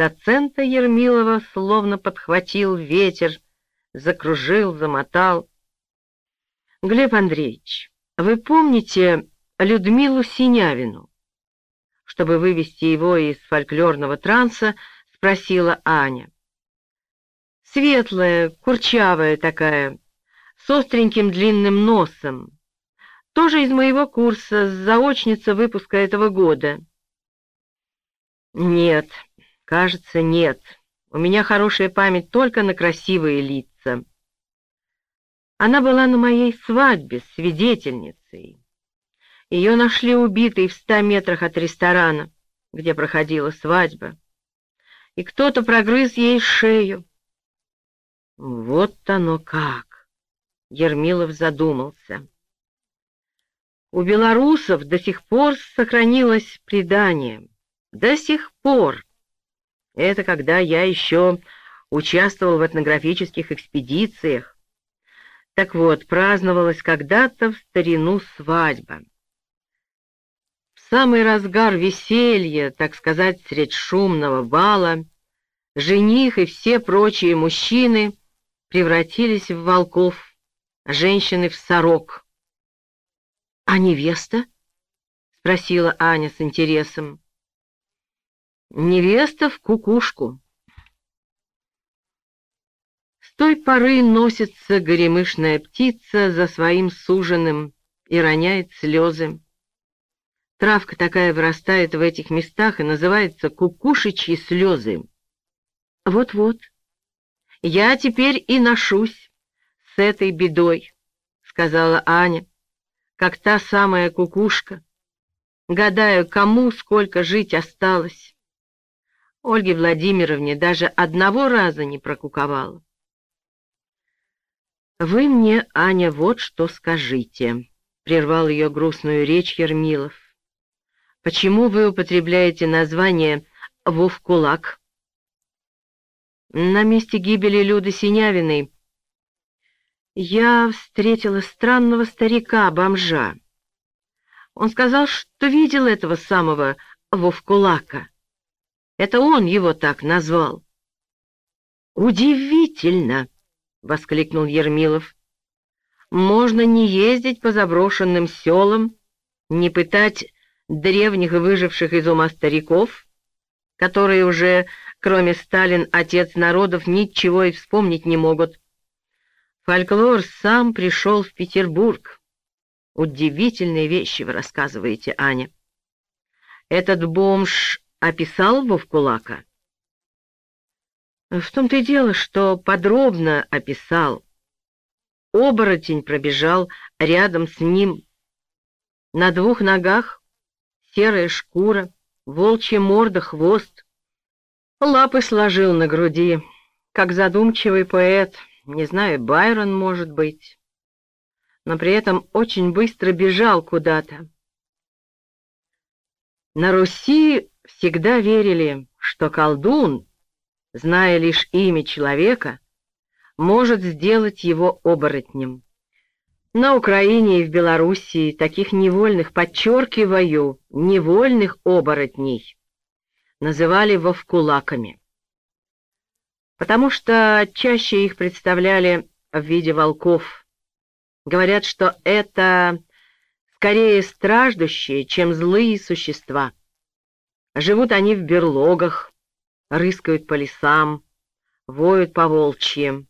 доцента Ермилова словно подхватил ветер, закружил, замотал. Глеб Андреевич, вы помните Людмилу Синявину? Чтобы вывести его из фольклорного транса, спросила Аня. Светлая, курчавая такая, с остреньким длинным носом. Тоже из моего курса, заочница выпуска этого года. Нет, кажется, нет. У меня хорошая память только на красивые лица. Она была на моей свадьбе свидетельницей. Ее нашли убитой в ста метрах от ресторана, где проходила свадьба. И кто-то прогрыз ей шею. Вот оно как! Ермилов задумался. У белорусов до сих пор сохранилось предание. До сих пор. Это когда я еще участвовал в этнографических экспедициях. Так вот, праздновалась когда-то в старину свадьба. В самый разгар веселья, так сказать, средь шумного бала, жених и все прочие мужчины превратились в волков, женщины в сорок. — А невеста? — спросила Аня с интересом. — Невеста в кукушку той поры носится горемышная птица за своим суженым и роняет слезы. Травка такая вырастает в этих местах и называется кукушечьи слезы. Вот-вот, я теперь и ношусь с этой бедой, сказала Аня, как та самая кукушка. Гадаю, кому сколько жить осталось. Ольге Владимировне даже одного раза не прокуковала. «Вы мне, Аня, вот что скажите», — прервал ее грустную речь Ермилов. «Почему вы употребляете название «Вовкулак»?» На месте гибели Люды Синявиной я встретила странного старика-бомжа. Он сказал, что видел этого самого Вовкулака. Это он его так назвал. «Удивительно!» — воскликнул Ермилов. «Можно не ездить по заброшенным селам, не пытать древних выживших из ума стариков, которые уже, кроме Сталин, отец народов, ничего и вспомнить не могут. Фольклор сам пришел в Петербург. Удивительные вещи вы рассказываете, Аня. Этот бомж описал Вовкулака?» В том-то и дело, что подробно описал. Оборотень пробежал рядом с ним. На двух ногах серая шкура, волчья морда, хвост. Лапы сложил на груди, как задумчивый поэт, не знаю, Байрон, может быть. Но при этом очень быстро бежал куда-то. На Руси всегда верили, что колдун — зная лишь имя человека, может сделать его оборотнем. На Украине и в Белоруссии таких невольных, подчеркиваю, невольных оборотней называли вовкулаками, потому что чаще их представляли в виде волков. Говорят, что это скорее страждущие, чем злые существа. Живут они в берлогах, рыскают по лесам, воют по волчьим.